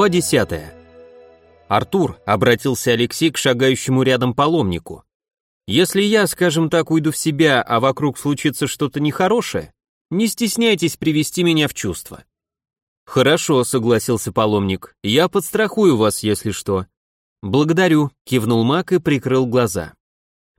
Глава 10. Артур обратился Алексей к шагающему рядом паломнику. Если я, скажем так, уйду в себя, а вокруг случится что-то нехорошее, не стесняйтесь привести меня в чувство. Хорошо, согласился паломник. Я подстрахую вас, если что. Благодарю, кивнул Мак и прикрыл глаза.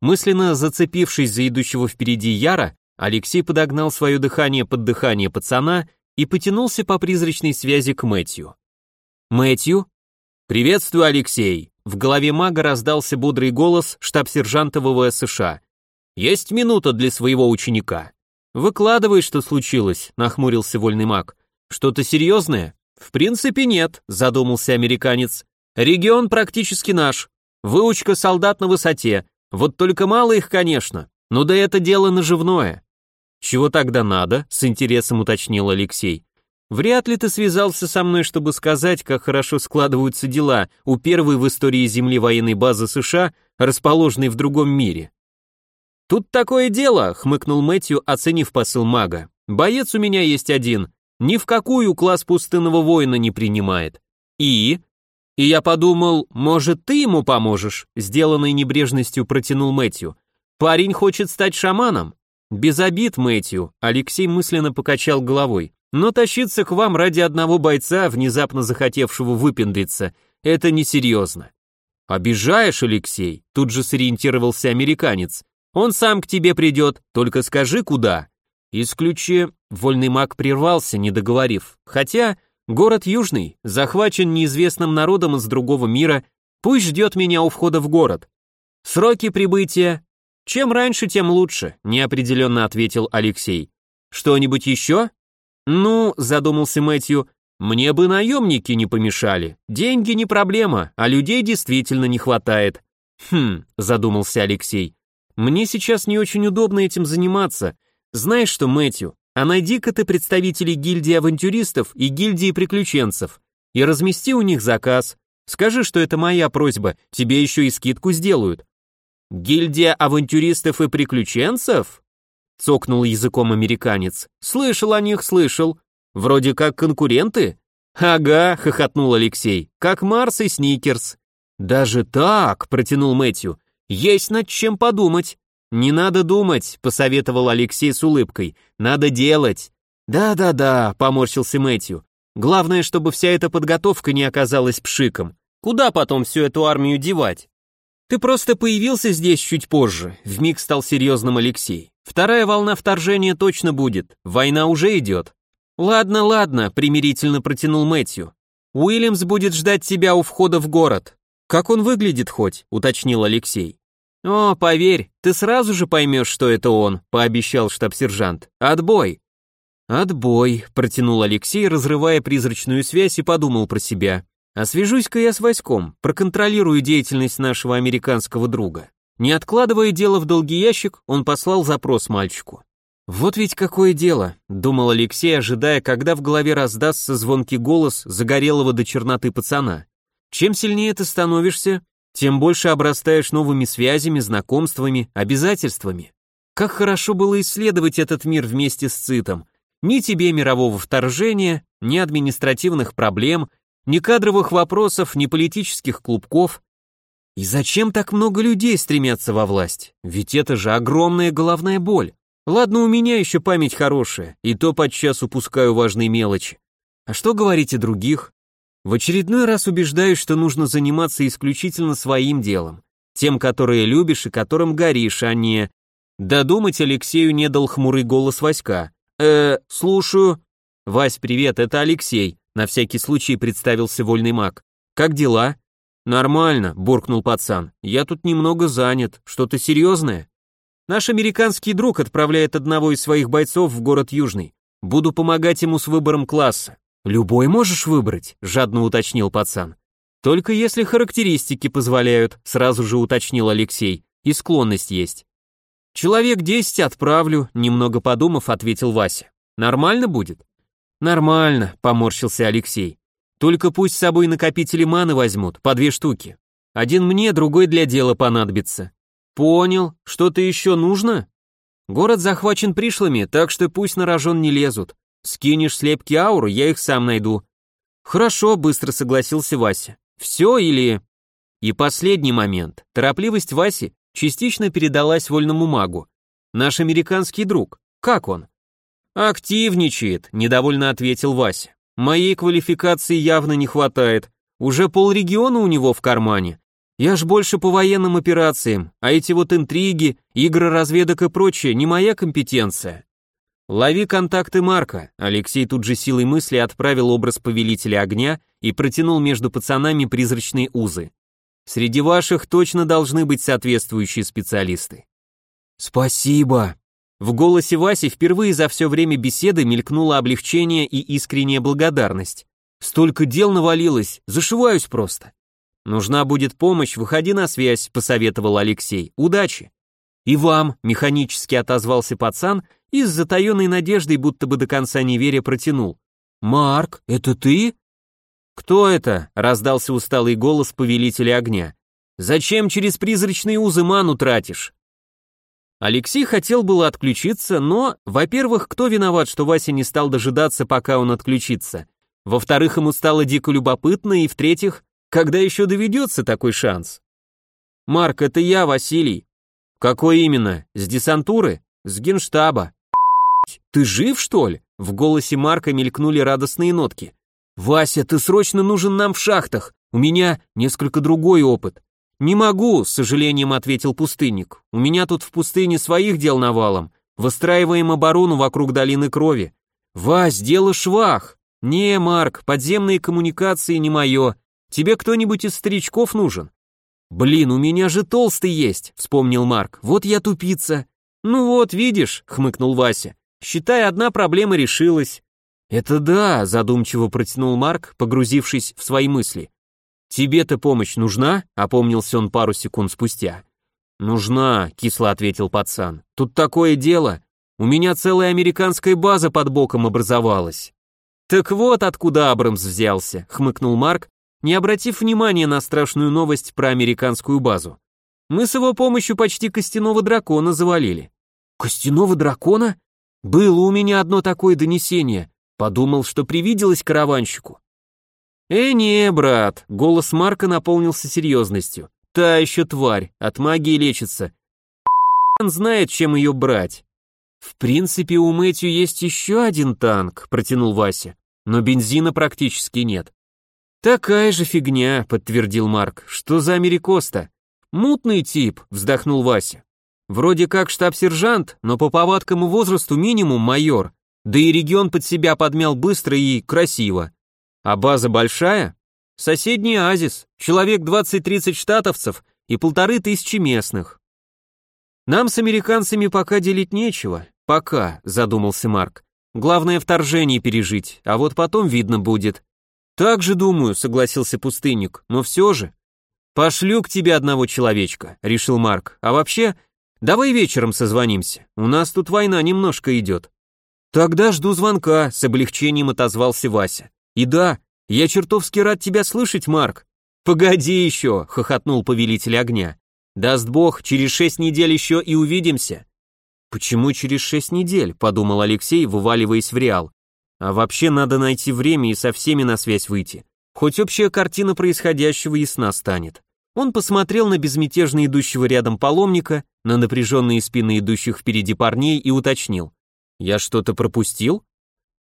Мысленно зацепившись за идущего впереди Яра, Алексей подогнал свое дыхание под дыхание пацана и потянулся по призрачной связи к Мэтью. Мэтью? Приветствую, Алексей. В голове мага раздался бодрый голос штаб-сержанта ВВС США. Есть минута для своего ученика. Выкладывай, что случилось, нахмурился вольный маг. Что-то серьезное? В принципе, нет, задумался американец. Регион практически наш. Выучка солдат на высоте. Вот только мало их, конечно. Но да это дело наживное. «Чего тогда надо?» — с интересом уточнил Алексей. «Вряд ли ты связался со мной, чтобы сказать, как хорошо складываются дела у первой в истории Земли военной базы США, расположенной в другом мире». «Тут такое дело», — хмыкнул Мэтью, оценив посыл мага. «Боец у меня есть один. Ни в какую класс пустынного воина не принимает. И...» «И я подумал, может, ты ему поможешь?» Сделанной небрежностью протянул Мэтью. «Парень хочет стать шаманом. «Без обид, Мэтью», — Алексей мысленно покачал головой. «Но тащиться к вам ради одного бойца, внезапно захотевшего выпендриться, это несерьезно». «Обижаешь, Алексей?» — тут же сориентировался американец. «Он сам к тебе придет, только скажи, куда». «Исключи...» — вольный маг прервался, не договорив. «Хотя, город Южный, захвачен неизвестным народом из другого мира, пусть ждет меня у входа в город. Сроки прибытия «Чем раньше, тем лучше», — неопределенно ответил Алексей. «Что-нибудь еще?» «Ну», — задумался Мэтью, — «мне бы наемники не помешали. Деньги не проблема, а людей действительно не хватает». «Хм», — задумался Алексей, — «мне сейчас не очень удобно этим заниматься. Знаешь что, Мэтью, а найди-ка ты представителей гильдии авантюристов и гильдии приключенцев и размести у них заказ. Скажи, что это моя просьба, тебе еще и скидку сделают. «Гильдия авантюристов и приключенцев?» — цокнул языком американец. «Слышал о них, слышал. Вроде как конкуренты?» «Ага», — хохотнул Алексей, — «как Марс и Сникерс». «Даже так», — протянул Мэтью, — «есть над чем подумать». «Не надо думать», — посоветовал Алексей с улыбкой, — «надо делать». «Да-да-да», — поморщился Мэтью. «Главное, чтобы вся эта подготовка не оказалась пшиком. Куда потом всю эту армию девать?» Ты просто появился здесь чуть позже, вмиг стал серьезным Алексей. Вторая волна вторжения точно будет, война уже идет. Ладно, ладно, примирительно протянул Мэтью. Уильямс будет ждать тебя у входа в город. Как он выглядит хоть, уточнил Алексей. О, поверь, ты сразу же поймешь, что это он, пообещал штаб-сержант. Отбой. Отбой, протянул Алексей, разрывая призрачную связь и подумал про себя. Освяжусь-ка я с Васьком, проконтролирую деятельность нашего американского друга. Не откладывая дело в долгий ящик, он послал запрос мальчику. «Вот ведь какое дело», — думал Алексей, ожидая, когда в голове раздастся звонкий голос загорелого до черноты пацана. «Чем сильнее ты становишься, тем больше обрастаешь новыми связями, знакомствами, обязательствами. Как хорошо было исследовать этот мир вместе с Цитом. Ни тебе мирового вторжения, ни административных проблем, ни кадровых вопросов, ни политических клубков. И зачем так много людей стремятся во власть? Ведь это же огромная головная боль. Ладно, у меня еще память хорошая, и то подчас упускаю важные мелочи. А что говорить о других? В очередной раз убеждаюсь, что нужно заниматься исключительно своим делом, тем, которое любишь и которым горишь, а не... Додумать Алексею не дал хмурый голос Васька. «Э, слушаю». «Вась, привет, это Алексей. На всякий случай представился вольный маг. «Как дела?» «Нормально», — буркнул пацан. «Я тут немного занят. Что-то серьезное?» «Наш американский друг отправляет одного из своих бойцов в город Южный. Буду помогать ему с выбором класса». «Любой можешь выбрать», — жадно уточнил пацан. «Только если характеристики позволяют», — сразу же уточнил Алексей. «И склонность есть». «Человек десять отправлю», — немного подумав, ответил Вася. «Нормально будет?» «Нормально», — поморщился Алексей. «Только пусть с собой накопители маны возьмут, по две штуки. Один мне, другой для дела понадобится». «Понял. Что-то еще нужно?» «Город захвачен пришлыми, так что пусть на рожон не лезут. Скинешь слепки ауру, я их сам найду». Хорошо, быстро согласился Вася. Все или... И последний момент. Торопливость Васи частично передалась вольному магу. Наш американский друг. Как он? Активничает, недовольно ответил Вася. Моей квалификации явно не хватает. Уже полрегиона у него в кармане. Я ж больше по военным операциям, а эти вот интриги, игры разведок и прочее не моя компетенция. «Лови контакты Марка», Алексей тут же силой мысли отправил образ повелителя огня и протянул между пацанами призрачные узы. «Среди ваших точно должны быть соответствующие специалисты». «Спасибо». В голосе Васи впервые за все время беседы мелькнуло облегчение и искренняя благодарность. «Столько дел навалилось, зашиваюсь просто». «Нужна будет помощь, выходи на связь», — посоветовал Алексей. «Удачи». «И вам», — механически отозвался пацан и с затаенной надеждой, будто бы до конца не веря, протянул. «Марк, это ты?» «Кто это?» — раздался усталый голос повелителя огня. «Зачем через призрачные узы ману тратишь?» Алексей хотел было отключиться, но, во-первых, кто виноват, что Вася не стал дожидаться, пока он отключится? Во-вторых, ему стало дико любопытно, и в-третьих, когда еще доведется такой шанс? «Марк, это я, Василий». «Какой именно? С десантуры?» «С генштаба». «Ты жив, что ли?» В голосе Марка мелькнули радостные нотки. «Вася, ты срочно нужен нам в шахтах. У меня несколько другой опыт». «Не могу», — с сожалением ответил пустынник. «У меня тут в пустыне своих дел навалом. Выстраиваем оборону вокруг долины крови». «Вась, дело швах». «Не, Марк, подземные коммуникации не мое. Тебе кто-нибудь из старичков нужен?» «Блин, у меня же толстый есть», — вспомнил Марк. «Вот я тупица». «Ну вот, видишь», — хмыкнул Вася. Считай, одна проблема решилась. Это да, задумчиво протянул Марк, погрузившись в свои мысли. Тебе-то помощь нужна? опомнился он пару секунд спустя. Нужна, кисло ответил пацан. Тут такое дело. У меня целая американская база под боком образовалась. Так вот откуда Абрамс взялся, хмыкнул Марк, не обратив внимания на страшную новость про американскую базу. Мы с его помощью почти костяного дракона завалили. Костяного дракона? Было у меня одно такое донесение. Подумал, что привиделось караванщику. «Э, не, брат», — голос Марка наполнился серьезностью. «Та еще тварь, от магии лечится. Он знает, чем ее брать». «В принципе, у Мэтью есть еще один танк», — протянул Вася. «Но бензина практически нет». «Такая же фигня», — подтвердил Марк. «Что за Америкоста?» «Мутный тип», — вздохнул Вася. Вроде как штаб-сержант, но по повадкам и возрасту минимум майор. Да и регион под себя подмял быстро и красиво. А база большая? Соседний Азис, человек 20-30 штатовцев и полторы тысячи местных. Нам с американцами пока делить нечего. Пока, задумался Марк. Главное вторжение пережить, а вот потом видно будет. Так же думаю, согласился пустынник, но все же. Пошлю к тебе одного человечка, решил Марк. А вообще, Давай вечером созвонимся. У нас тут война немножко идет. Тогда жду звонка, с облегчением отозвался Вася. И да, я чертовски рад тебя слышать, Марк. Погоди еще, хохотнул повелитель огня. Даст бог, через шесть недель еще и увидимся. Почему через шесть недель? подумал Алексей, вываливаясь в реал. А вообще надо найти время и со всеми на связь выйти. Хоть общая картина происходящего ясна станет. Он посмотрел на безмятежно идущего рядом паломника, на напряженные спины идущих впереди парней и уточнил. «Я что-то пропустил?»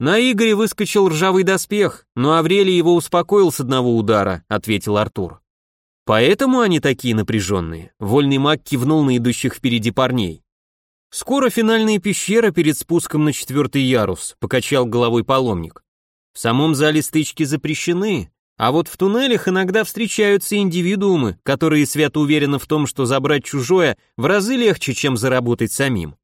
«На Игоре выскочил ржавый доспех, но Аврелий его успокоил с одного удара», — ответил Артур. «Поэтому они такие напряженные», — вольный маг кивнул на идущих впереди парней. «Скоро финальная пещера перед спуском на четвертый ярус», — покачал головой паломник. «В самом зале стычки запрещены, а вот в туннелях иногда встречаются индивидуумы, которые свято уверены в том, что забрать чужое в разы легче, чем заработать самим.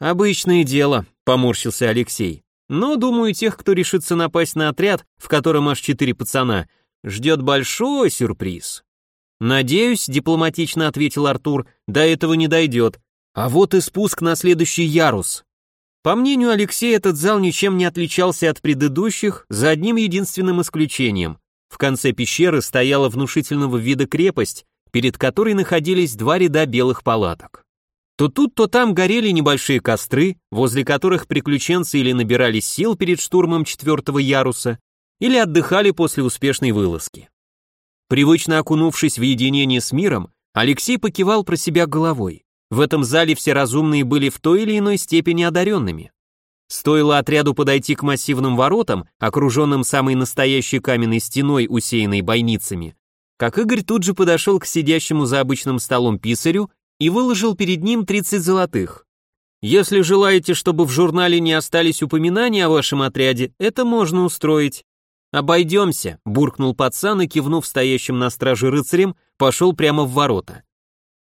Обычное дело, поморщился Алексей. Но, думаю, тех, кто решится напасть на отряд, в котором аж четыре пацана, ждет большой сюрприз. Надеюсь, дипломатично ответил Артур, до этого не дойдет. А вот и спуск на следующий ярус. По мнению Алексея, этот зал ничем не отличался от предыдущих, за одним единственным исключением. В конце пещеры стояла внушительного вида крепость, перед которой находились два ряда белых палаток. То тут, то там горели небольшие костры, возле которых приключенцы или набирались сил перед штурмом четвертого яруса, или отдыхали после успешной вылазки. Привычно окунувшись в единение с миром, Алексей покивал про себя головой. В этом зале все разумные были в той или иной степени одаренными. Стоило отряду подойти к массивным воротам, окруженным самой настоящей каменной стеной, усеянной бойницами, как Игорь тут же подошел к сидящему за обычным столом писарю и выложил перед ним 30 золотых. Если желаете, чтобы в журнале не остались упоминания о вашем отряде, это можно устроить. «Обойдемся», — буркнул пацан и, кивнув стоящим на страже рыцарем, пошел прямо в ворота.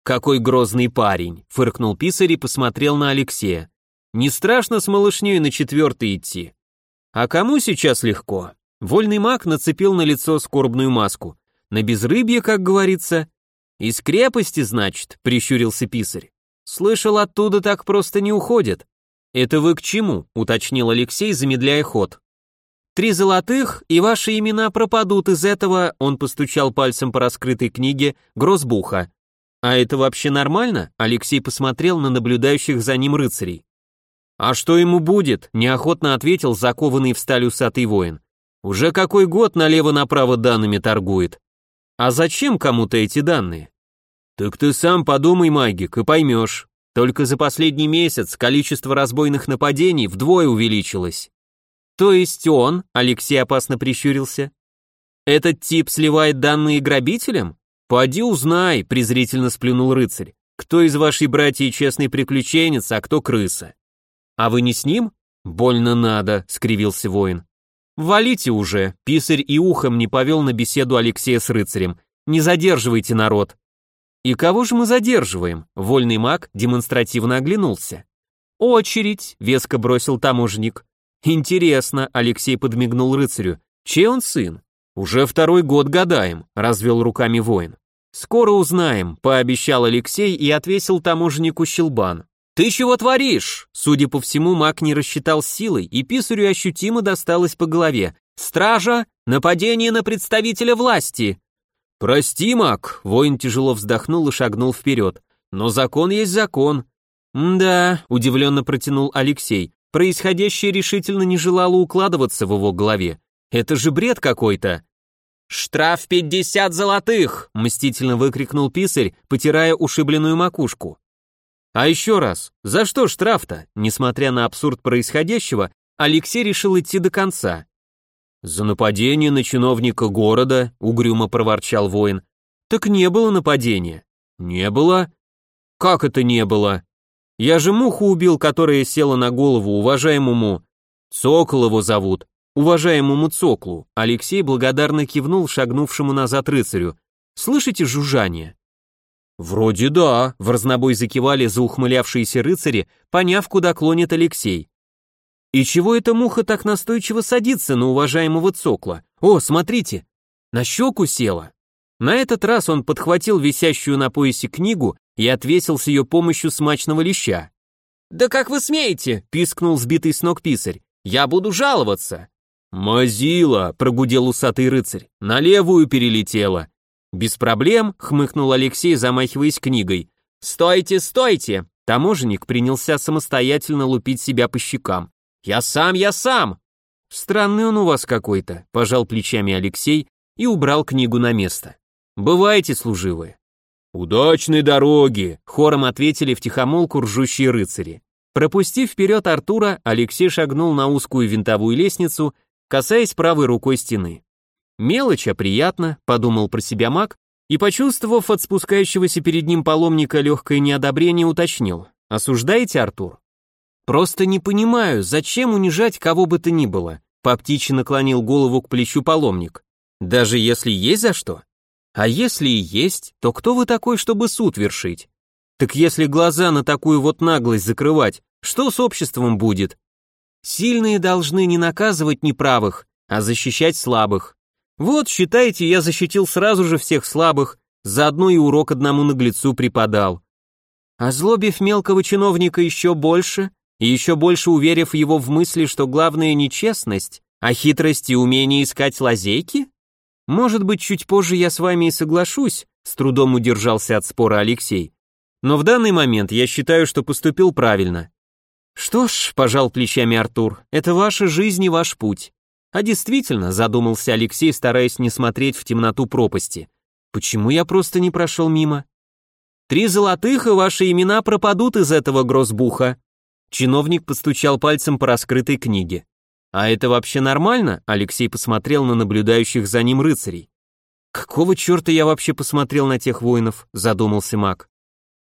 «Какой грозный парень», — фыркнул писарь и посмотрел на Алексея. «Не страшно с малышней на четвертый идти?» «А кому сейчас легко?» Вольный маг нацепил на лицо скорбную маску. «На безрыбье, как говорится». «Из крепости, значит», — прищурился писарь. «Слышал, оттуда так просто не уходят». «Это вы к чему?» — уточнил Алексей, замедляя ход. Три золотых, и ваши имена пропадут из этого, он постучал пальцем по раскрытой книге, грозбуха. А это вообще нормально? Алексей посмотрел на наблюдающих за ним рыцарей. А что ему будет? Неохотно ответил закованный в сталь усатый воин. Уже какой год налево-направо данными торгует. А зачем кому-то эти данные? Так ты сам подумай, магик, и поймешь. Только за последний месяц количество разбойных нападений вдвое увеличилось. То есть он, Алексей опасно прищурился, этот тип сливает данные грабителям? Поди узнай, презрительно сплюнул рыцарь. Кто из вашей братьев честный приключенец, а кто крыса? А вы не с ним? Больно надо, скривился воин. Валите уже, писарь и ухом не повел на беседу Алексея с рыцарем. Не задерживайте народ. И кого же мы задерживаем? Вольный маг демонстративно оглянулся. Очередь, веско бросил таможенник. Интересно, Алексей подмигнул рыцарю. Чей он сын? Уже второй год гадаем, развел руками воин. Скоро узнаем, пообещал Алексей и отвесил таможеннику щелбан. Ты чего творишь? Судя по всему, маг не рассчитал силой, и писарю ощутимо досталось по голове. Стража, нападение на представителя власти. Прости, маг, воин тяжело вздохнул и шагнул вперед. Но закон есть закон. Да, удивленно протянул Алексей. Происходящее решительно не желало укладываться в его голове. Это же бред какой-то. «Штраф пятьдесят золотых!» — мстительно выкрикнул писарь, потирая ушибленную макушку. А еще раз, за что штраф-то? Несмотря на абсурд происходящего, Алексей решил идти до конца. «За нападение на чиновника города», — угрюмо проворчал воин. «Так не было нападения». «Не было?» «Как это не было?» Я же муху убил, которая села на голову уважаемому... Цокол его зовут. Уважаемому Цоклу. Алексей благодарно кивнул шагнувшему назад рыцарю. Слышите жужжание? Вроде да, в разнобой закивали заухмылявшиеся рыцари, поняв, куда клонит Алексей. И чего эта муха так настойчиво садится на уважаемого Цокла? О, смотрите, на щеку села. На этот раз он подхватил висящую на поясе книгу и отвесил с ее помощью смачного леща. «Да как вы смеете?» — пискнул сбитый с ног писарь. «Я буду жаловаться». «Мазила!» — прогудел усатый рыцарь. «На левую перелетела». «Без проблем», — хмыкнул Алексей, замахиваясь книгой. «Стойте, стойте!» Таможенник принялся самостоятельно лупить себя по щекам. «Я сам, я сам!» «Странный он у вас какой-то», — пожал плечами Алексей и убрал книгу на место. «Бывайте, служивые». «Удачной дороги!» — хором ответили в тихомолку ржущие рыцари. Пропустив вперед Артура, Алексей шагнул на узкую винтовую лестницу, касаясь правой рукой стены. «Мелочь, а приятно», — подумал про себя маг, и, почувствовав от спускающегося перед ним паломника легкое неодобрение, уточнил. «Осуждаете, Артур?» «Просто не понимаю, зачем унижать кого бы то ни было?» По птичьи наклонил голову к плечу паломник. «Даже если есть за что?» А если и есть, то кто вы такой, чтобы суд вершить? Так если глаза на такую вот наглость закрывать, что с обществом будет? Сильные должны не наказывать неправых, а защищать слабых. Вот, считайте, я защитил сразу же всех слабых, заодно и урок одному наглецу преподал. Озлобив мелкого чиновника еще больше, и еще больше уверив его в мысли, что главное не честность, а хитрость и умение искать лазейки? Может быть, чуть позже я с вами и соглашусь, с трудом удержался от спора Алексей. Но в данный момент я считаю, что поступил правильно. Что ж, пожал плечами Артур, это ваша жизнь и ваш путь. А действительно, задумался Алексей, стараясь не смотреть в темноту пропасти. Почему я просто не прошел мимо? Три золотых, и ваши имена пропадут из этого грозбуха. Чиновник постучал пальцем по раскрытой книге. А это вообще нормально? Алексей посмотрел на наблюдающих за ним рыцарей. Какого черта я вообще посмотрел на тех воинов? Задумался маг.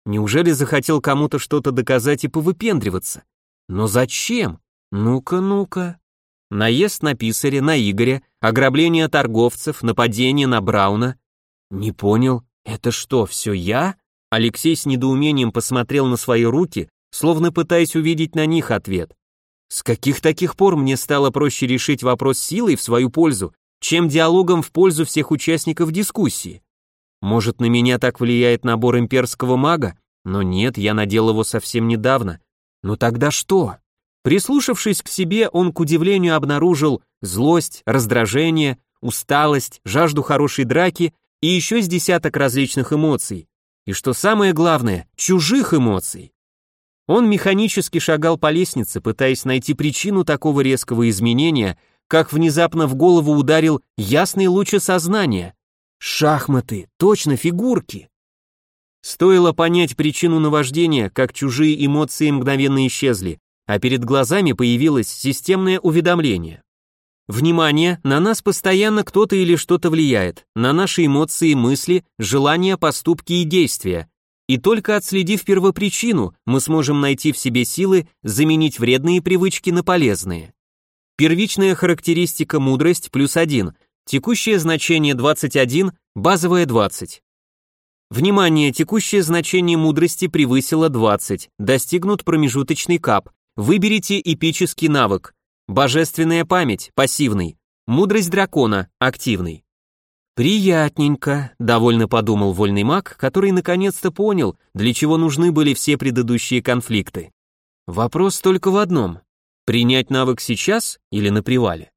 Неужели захотел кому-то что-то доказать и повыпендриваться? Но зачем? Ну-ка, ну-ка. Наезд на писаря, на Игоря, ограбление торговцев, нападение на Брауна. Не понял, это что, все я? Алексей с недоумением посмотрел на свои руки, словно пытаясь увидеть на них ответ. С каких таких пор мне стало проще решить вопрос силой в свою пользу, чем диалогом в пользу всех участников дискуссии? Может, на меня так влияет набор имперского мага? Но нет, я надел его совсем недавно. Но тогда что? Прислушавшись к себе, он к удивлению обнаружил злость, раздражение, усталость, жажду хорошей драки и еще с десяток различных эмоций. И что самое главное, чужих эмоций. Он механически шагал по лестнице, пытаясь найти причину такого резкого изменения, как внезапно в голову ударил ясный луч сознания. Шахматы, точно фигурки. Стоило понять причину наваждения, как чужие эмоции мгновенно исчезли, а перед глазами появилось системное уведомление. Внимание, на нас постоянно кто-то или что-то влияет, на наши эмоции, мысли, желания, поступки и действия. И только отследив первопричину, мы сможем найти в себе силы заменить вредные привычки на полезные. Первичная характеристика мудрость плюс 1, текущее значение 21, базовое 20. Внимание, текущее значение мудрости превысило 20, достигнут промежуточный кап, Выберите эпический навык. Божественная память, пассивный. Мудрость дракона, активный. Приятненько, довольно подумал вольный маг, который наконец-то понял, для чего нужны были все предыдущие конфликты. Вопрос только в одном. Принять навык сейчас или на привале?